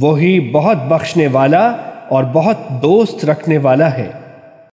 وہی بہت بخشنے والا اور بہت دوست رکھنے والا ہے۔